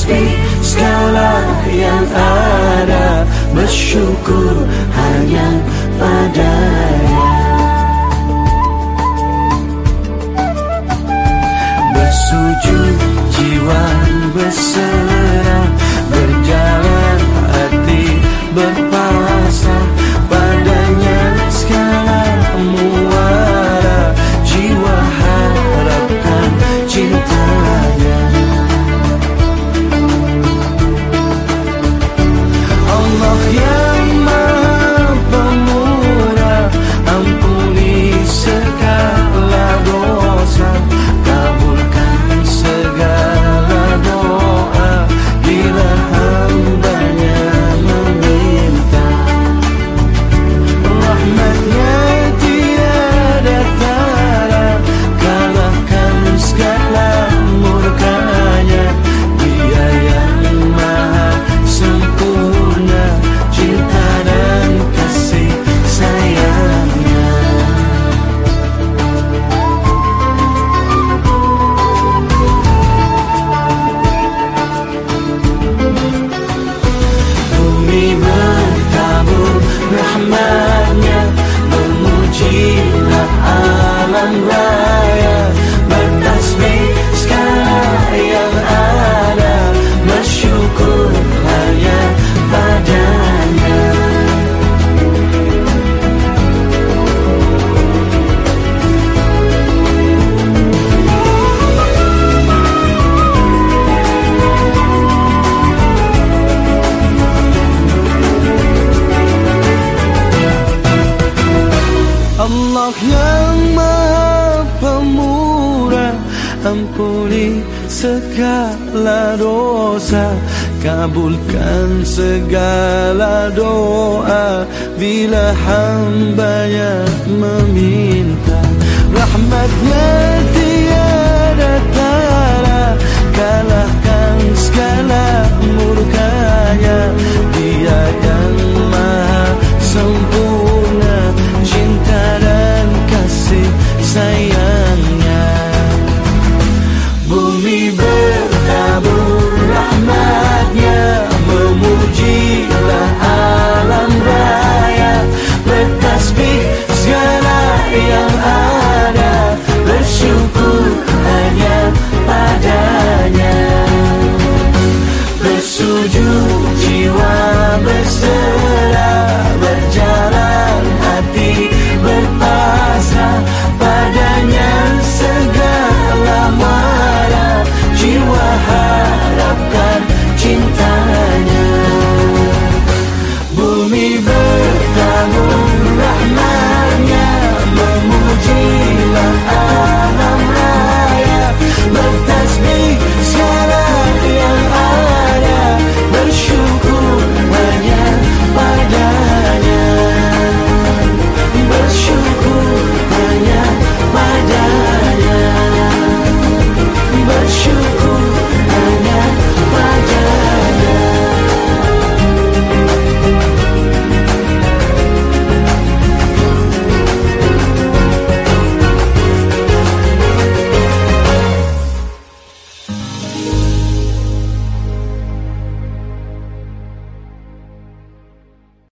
hasbi segala yang ada. Bersyukur hanya pada bersujud jiwa besar Allah yang maha pemurah Ampuni segala dosa Kabulkan segala doa. Bila hambanya meminta Rahmatnya